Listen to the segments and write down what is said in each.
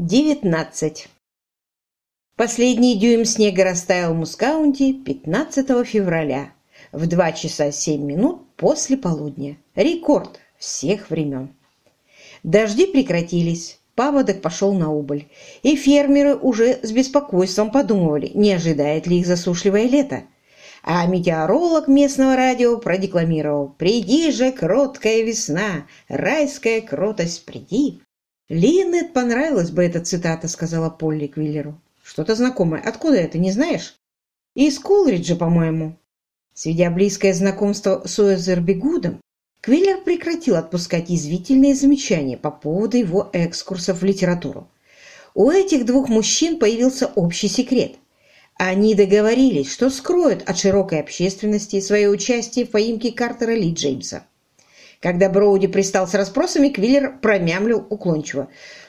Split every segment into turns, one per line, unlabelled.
19. Последний дюйм снега растаял в Мускаунте 15 февраля в 2 часа 7 минут после полудня. Рекорд всех времен. Дожди прекратились, паводок пошел на убыль, и фермеры уже с беспокойством подумывали, не ожидает ли их засушливое лето. А метеоролог местного радио продекламировал «Приди же, кроткая весна, райская кротость, приди!» «Линнет понравилась бы эта цитата», — сказала Полли Квиллеру. «Что-то знакомое. Откуда это, не знаешь?» «Из Колриджа, по-моему». Сведя близкое знакомство с Уэзербигудом, Квиллер прекратил отпускать язвительные замечания по поводу его экскурсов в литературу. У этих двух мужчин появился общий секрет. Они договорились, что скроют от широкой общественности свое участие в поимке Картера Ли Джеймса. Когда Броуди пристал с расспросами, Квиллер промямлил уклончиво.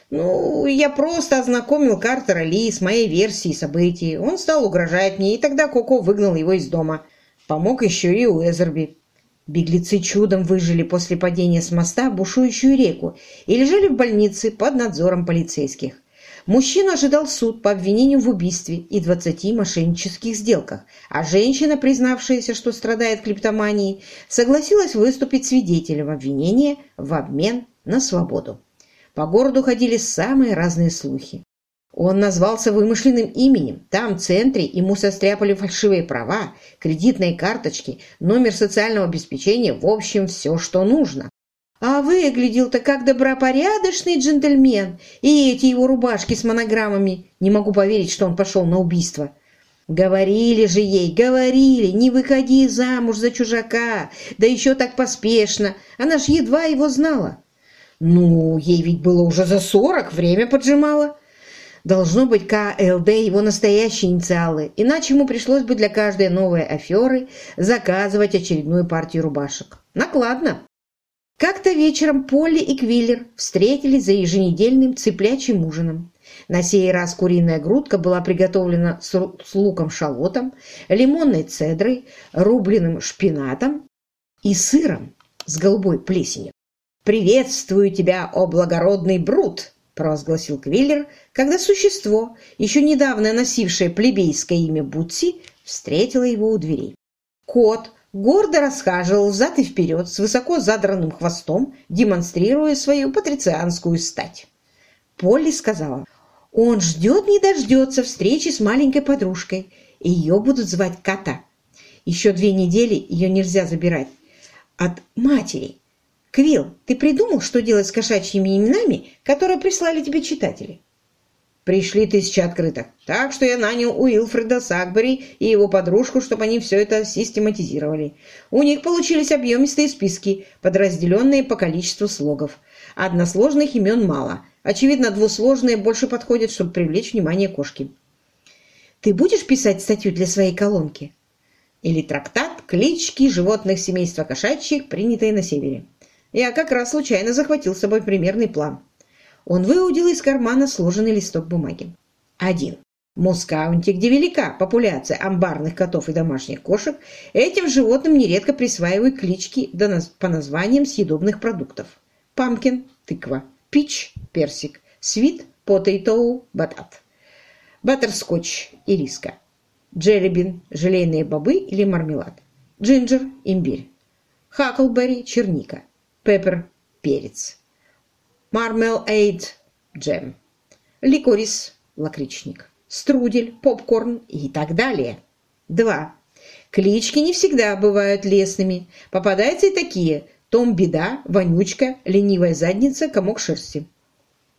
«Ну, я просто ознакомил Картера Ли с моей версией событий. Он стал угрожать мне, и тогда Коко выгнал его из дома. Помог еще и Уэзерби». Беглецы чудом выжили после падения с моста в бушующую реку и лежали в больнице под надзором полицейских. Мужчину ожидал суд по обвинению в убийстве и 20 мошеннических сделках, а женщина, признавшаяся, что страдает клептоманией, согласилась выступить свидетелем обвинения в обмен на свободу. По городу ходили самые разные слухи. Он назвался вымышленным именем. Там, в центре, ему состряпали фальшивые права, кредитные карточки, номер социального обеспечения, в общем, все, что нужно. Выглядел-то как добропорядочный джентльмен. И эти его рубашки с монограммами. Не могу поверить, что он пошел на убийство. Говорили же ей, говорили, не выходи замуж за чужака, да еще так поспешно. Она ж едва его знала. Ну, ей ведь было уже за сорок, время поджимало. Должно быть КЛД его настоящие инициалы, иначе ему пришлось бы для каждой новой аферы заказывать очередную партию рубашек. Накладно. Как-то вечером Полли и Квиллер встретились за еженедельным цыплячьим ужином. На сей раз куриная грудка была приготовлена с луком-шалотом, лимонной цедрой, рубленым шпинатом и сыром с голубой плесенью. «Приветствую тебя, о благородный Брут!» – провозгласил Квиллер, когда существо, еще недавно носившее плебейское имя Бутси, встретило его у дверей. Кот – гордо расхаживал взад и вперед с высоко задранным хвостом, демонстрируя свою патрицианскую стать. Полли сказала, он ждет не дождется встречи с маленькой подружкой, и ее будут звать Кота. Еще две недели ее нельзя забирать от матери. Квилл, ты придумал, что делать с кошачьими именами, которые прислали тебе читатели? Пришли тысячи открыток. Так что я нанял Уилфреда Сакбери и его подружку, чтобы они все это систематизировали. У них получились объемистые списки, подразделенные по количеству слогов. Односложных имен мало. Очевидно, двусложные больше подходят, чтобы привлечь внимание кошки. Ты будешь писать статью для своей колонки? Или трактат «Клички животных семейства кошачьих, принятые на севере». Я как раз случайно захватил с собой примерный план. Он выудил из кармана сложенный листок бумаги. Один. В Москаунте, где велика популяция амбарных котов и домашних кошек, этим животным нередко присваивают клички по названиям съедобных продуктов. Памкин – тыква, пич – персик, свит – потейтоу – батат, баттерскотч – ириска, джеллибин – желейные бобы или мармелад, джинджер – имбирь, хаклберри – черника, пеппер – перец мармелейд джем, ликорис лакричник, струдель, попкорн и так далее. 2. Клички не всегда бывают лесными. Попадаются и такие – Том Беда, Вонючка, Ленивая задница, Комок шерсти.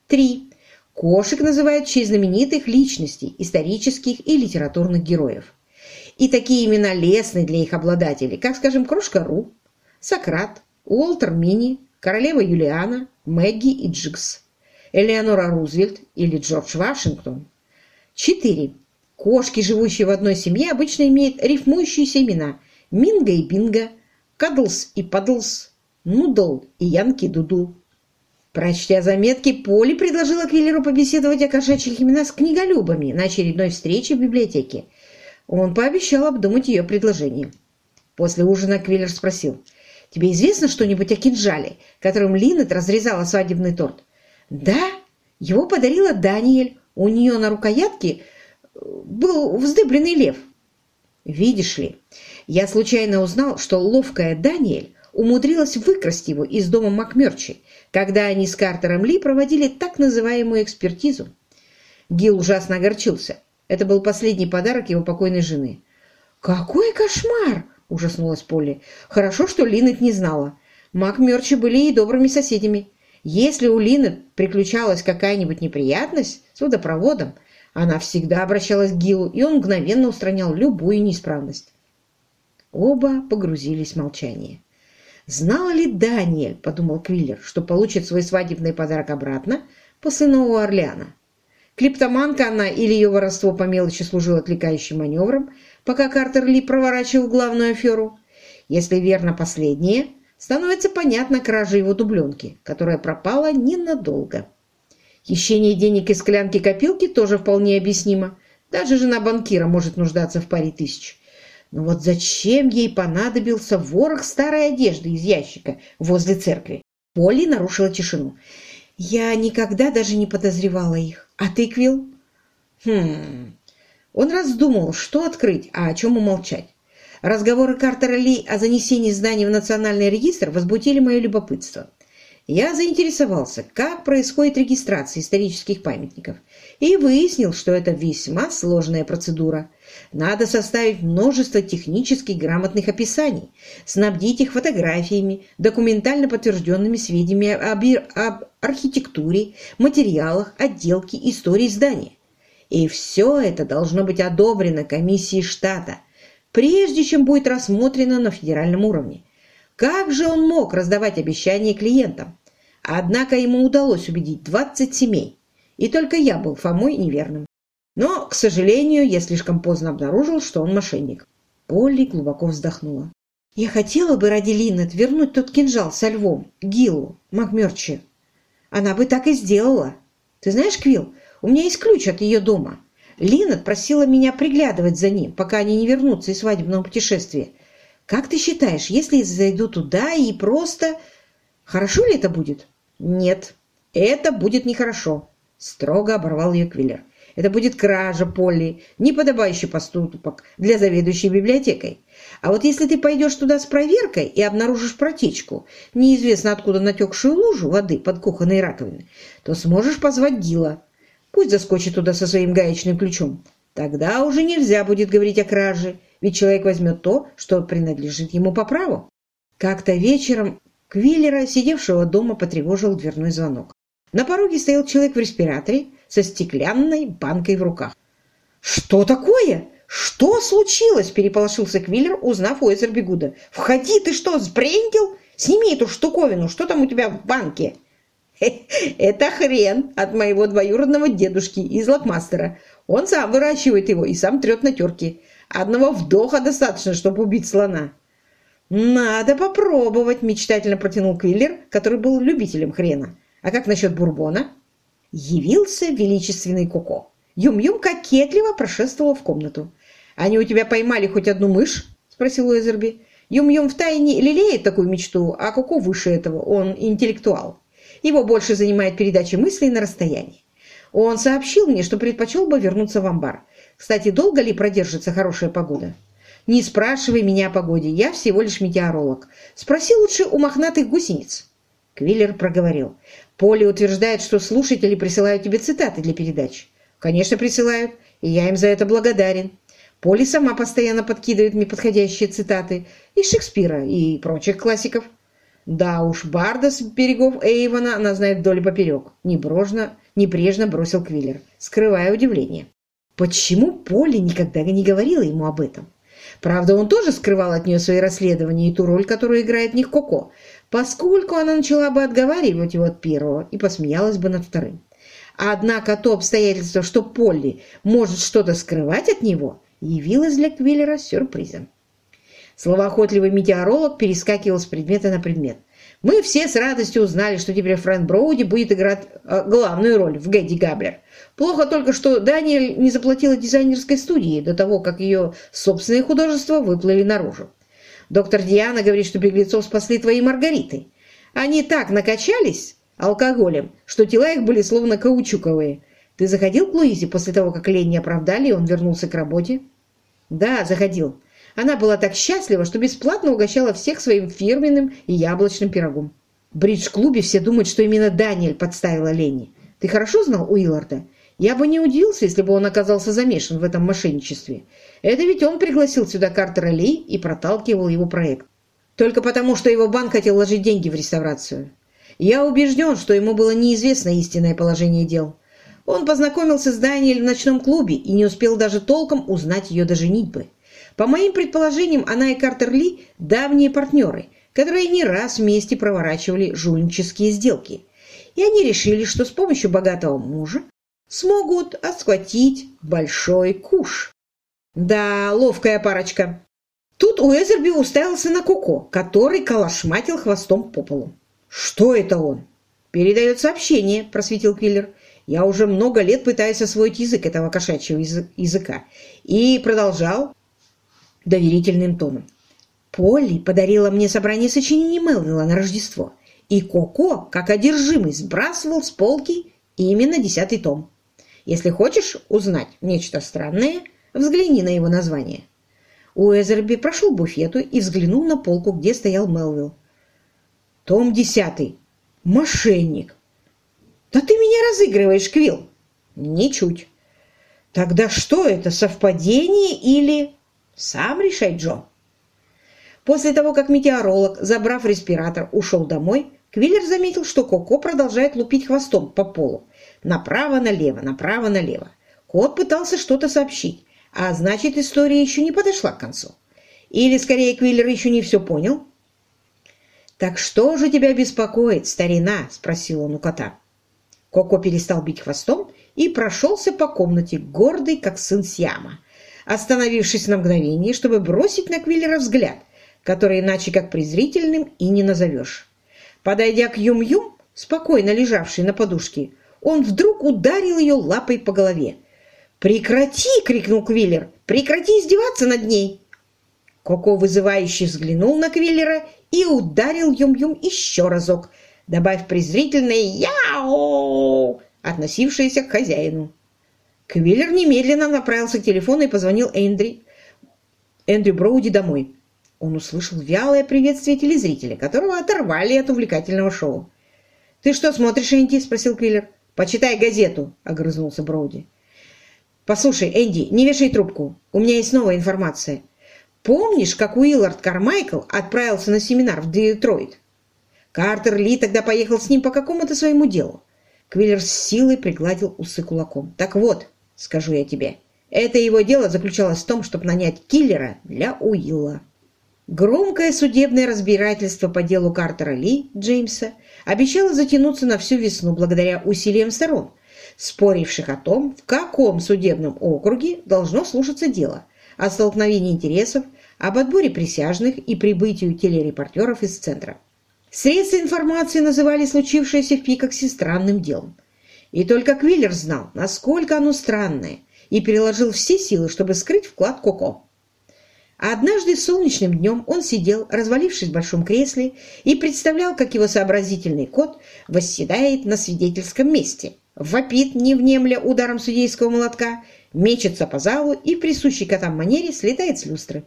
3. Кошек называют в честь знаменитых личностей, исторических и литературных героев. И такие имена лестны для их обладателей, как, скажем, Крошка Ру, Сократ, Уолтер Мини, королева Юлиана, Мэгги и Джикс, Элеонора Рузвельт или Джордж Вашингтон. 4. Кошки, живущие в одной семье, обычно имеют рифмующиеся имена Минга и Бинга, Кадлс и Падлс, Нудл и Янки Дуду. Прочтя заметки, Поли предложила Квиллеру побеседовать о кошачьих именах с книголюбами на очередной встрече в библиотеке. Он пообещал обдумать ее предложение. После ужина Квиллер спросил – Тебе известно что-нибудь о кинжале, которым Линнет разрезала свадебный торт? Да? Его подарила Даниэль. У нее на рукоятке э, был вздыбленный лев. Видишь ли, я случайно узнал, что ловкая Даниэль умудрилась выкрасть его из дома Макмерчи, когда они с Картером Ли проводили так называемую экспертизу. Гил ужасно огорчился. Это был последний подарок его покойной жены. «Какой кошмар!» – ужаснулась Полли. «Хорошо, что Линнет не знала. Макмерчи были ей добрыми соседями. Если у Линнет приключалась какая-нибудь неприятность с водопроводом, она всегда обращалась к Гилу, и он мгновенно устранял любую неисправность. Оба погрузились в молчание. «Знала ли Даниэль, — подумал Квиллер, — что получит свой свадебный подарок обратно после Нового Орлеана? Клиптоманка она или ее воровство по мелочи служило отвлекающим маневром, пока Картер Ли проворачивал главную аферу? Если верно последнее, становится понятно кража его дубленки, которая пропала ненадолго». Хищение денег из склянки-копилки тоже вполне объяснимо. Даже жена банкира может нуждаться в паре тысяч. Но вот зачем ей понадобился ворох старой одежды из ящика возле церкви? Полли нарушила тишину. Я никогда даже не подозревала их. А ты, Квилл? Хм... Он раздумал, что открыть, а о чем умолчать. Разговоры Картера Ли о занесении знаний в Национальный регистр возбудили мое любопытство я заинтересовался, как происходит регистрация исторических памятников, и выяснил, что это весьма сложная процедура. Надо составить множество технически грамотных описаний, снабдить их фотографиями, документально подтвержденными сведениями об, об архитектуре, материалах, отделке, истории здания. И все это должно быть одобрено комиссией штата, прежде чем будет рассмотрено на федеральном уровне. Как же он мог раздавать обещания клиентам? Однако ему удалось убедить 20 семей, и только я был Фомой неверным. Но, к сожалению, я слишком поздно обнаружил, что он мошенник. Полли глубоко вздохнула. Я хотела бы ради Линнет вернуть тот кинжал со львом, Гиллу, Макмерчи. Она бы так и сделала. Ты знаешь, Квилл, у меня есть ключ от ее дома. Линнет просила меня приглядывать за ним, пока они не вернутся из свадебного путешествия. Как ты считаешь, если я зайду туда и просто... Хорошо ли это будет? Нет, это будет нехорошо, строго оборвал ее Квиллер. Это будет кража Полли, неподобающий поступок для заведующей библиотекой. А вот если ты пойдешь туда с проверкой и обнаружишь протечку, неизвестно откуда натекшую лужу воды под кухонной раковиной, то сможешь позвать Гила. Пусть заскочит туда со своим гаечным ключом. Тогда уже нельзя будет говорить о краже, ведь человек возьмет то, что принадлежит ему по праву. Как-то вечером Квиллера, сидевшего дома, потревожил дверной звонок. На пороге стоял человек в респираторе со стеклянной банкой в руках. «Что такое? Что случилось?» – переполошился Квиллер, узнав у Эзер Бегуда. «Входи, ты что, сбрендил? Сними эту штуковину, что там у тебя в банке?» «Это хрен от моего двоюродного дедушки из Лакмастера. Он сам выращивает его и сам трет на терке. Одного вдоха достаточно, чтобы убить слона». «Надо попробовать», – мечтательно протянул Квиллер, который был любителем хрена. «А как насчет бурбона?» Явился величественный Коко. Юм-Юм кокетливо прошествовал в комнату. «Они у тебя поймали хоть одну мышь?» – спросил Уэзерби. Юм-Юм втайне лелеет такую мечту, а Коко выше этого, он интеллектуал. Его больше занимает передача мыслей на расстоянии. Он сообщил мне, что предпочел бы вернуться в амбар. Кстати, долго ли продержится хорошая погода? Не спрашивай меня о погоде, я всего лишь метеоролог. Спроси лучше у мохнатых гусениц. Квиллер проговорил. Поли утверждает, что слушатели присылают тебе цитаты для передач. Конечно, присылают, и я им за это благодарен. Поли сама постоянно подкидывает мне подходящие цитаты из Шекспира и прочих классиков. Да уж, Барда с берегов Эйвона она знает вдоль и поперек. Небрежно, небрежно бросил Квиллер, скрывая удивление. Почему Поли никогда не говорила ему об этом? Правда, он тоже скрывал от нее свои расследования и ту роль, которую играет в них Коко, поскольку она начала бы отговаривать его от первого и посмеялась бы над вторым. Однако то обстоятельство, что Полли может что-то скрывать от него, явилось для Квиллера сюрпризом. Словоохотливый метеоролог перескакивал с предмета на предмет. Мы все с радостью узнали, что теперь Фрэнк Броуди будет играть э, главную роль в Гэдди Габлер. Плохо только, что Даниэль не заплатила дизайнерской студии до того, как ее собственные художества выплыли наружу. Доктор Диана говорит, что беглецов спасли твои Маргариты. Они так накачались, алкоголем, что тела их были словно каучуковые. Ты заходил к Луизе после того, как Ленни оправдали, и он вернулся к работе? Да, заходил. Она была так счастлива, что бесплатно угощала всех своим фирменным и яблочным пирогом. В бридж-клубе все думают, что именно Даниэль подставила Ленни. Ты хорошо знал Уилларда? Я бы не удивился, если бы он оказался замешан в этом мошенничестве. Это ведь он пригласил сюда Картера Ли и проталкивал его проект. Только потому, что его банк хотел вложить деньги в реставрацию. Я убежден, что ему было неизвестно истинное положение дел. Он познакомился с Даниэль в ночном клубе и не успел даже толком узнать ее до женитьбы. По моим предположениям, она и Картер Ли – давние партнеры, которые не раз вместе проворачивали жульнические сделки. И они решили, что с помощью богатого мужа смогут отсхватить большой куш. Да, ловкая парочка. Тут Уэзерби уставился на Коко, который калашматил хвостом по полу. «Что это он?» «Передает сообщение», – просветил Квиллер. «Я уже много лет пытаюсь освоить язык этого кошачьего языка». И продолжал доверительным тоном. «Полли подарила мне собрание сочинений Мелвилла на Рождество, и Коко, как одержимый, сбрасывал с полки именно десятый том. Если хочешь узнать нечто странное, взгляни на его название». Уэзерби прошел буфету и взглянул на полку, где стоял Мелвилл. Том десятый. Мошенник. Да ты меня разыгрываешь, Квилл. Ничуть. Тогда что это, совпадение или... Сам решай, Джо. После того, как метеоролог, забрав респиратор, ушел домой, Квиллер заметил, что Коко продолжает лупить хвостом по полу. Направо-налево, направо-налево. Кот пытался что-то сообщить, а значит, история еще не подошла к концу. Или, скорее, Квиллер еще не все понял, «Так что же тебя беспокоит, старина?» – спросил он у кота. Коко перестал бить хвостом и прошелся по комнате, гордый, как сын Сиама, остановившись на мгновение, чтобы бросить на Квиллера взгляд, который иначе как презрительным и не назовешь. Подойдя к Юм-Юм, спокойно лежавшей на подушке, он вдруг ударил ее лапой по голове. «Прекрати!» — крикнул Квиллер. «Прекрати издеваться над ней!» Коко вызывающе взглянул на Квиллера и ударил Юм-Юм еще разок, добавив презрительное «Яу!», относившееся к хозяину. Квиллер немедленно направился к телефону и позвонил Эндри, Эндрю Броуди домой. Он услышал вялое приветствие телезрителя, которого оторвали от увлекательного шоу. «Ты что смотришь, Энди?» – спросил Квиллер. «Почитай газету», – огрызнулся Броуди. «Послушай, Энди, не вешай трубку. У меня есть новая информация. Помнишь, как Уиллард Кармайкл отправился на семинар в Детройт? Картер Ли тогда поехал с ним по какому-то своему делу. Квиллер с силой пригладил усы кулаком. Так вот, скажу я тебе, это его дело заключалось в том, чтобы нанять киллера для Уилла. Громкое судебное разбирательство по делу Картера Ли Джеймса обещало затянуться на всю весну благодаря усилиям сторон, споривших о том, в каком судебном округе должно слушаться дело, о столкновении интересов, об отборе присяжных и прибытию телерепортеров из центра. Средства информации называли случившееся в Пикоксе странным делом. И только Квиллер знал, насколько оно странное, и переложил все силы, чтобы скрыть вклад Коко. Однажды солнечным днем он сидел, развалившись в большом кресле, и представлял, как его сообразительный кот восседает на свидетельском месте, вопит, не внемля ударом судейского молотка, мечется по залу и в присущей котам манере слетает с люстры.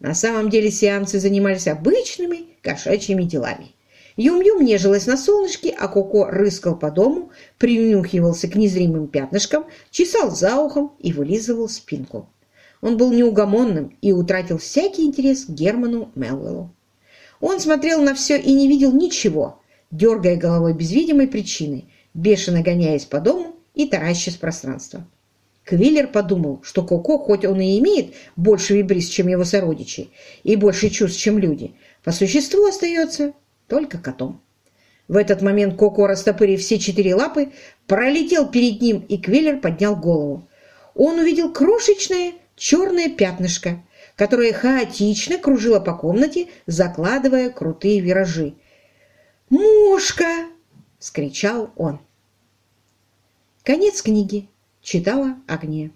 На самом деле сеансы занимались обычными кошачьими делами. Юм-Юм нежилась на солнышке, а Коко рыскал по дому, принюхивался к незримым пятнышкам, чесал за ухом и вылизывал спинку. Он был неугомонным и утратил всякий интерес к Герману Мелвиллу. Он смотрел на все и не видел ничего, дергая головой без видимой причины, бешено гоняясь по дому и таращась в пространство. Квиллер подумал, что Коко, хоть он и имеет больше вибриз, чем его сородичи, и больше чувств, чем люди, по существу остается только котом. В этот момент Коко, растопырив все четыре лапы, пролетел перед ним, и Квиллер поднял голову. Он увидел крошечное черное пятнышко, которое хаотично кружило по комнате, закладывая крутые виражи. «Мушка!» — скричал он. Конец книги. Читала Агния.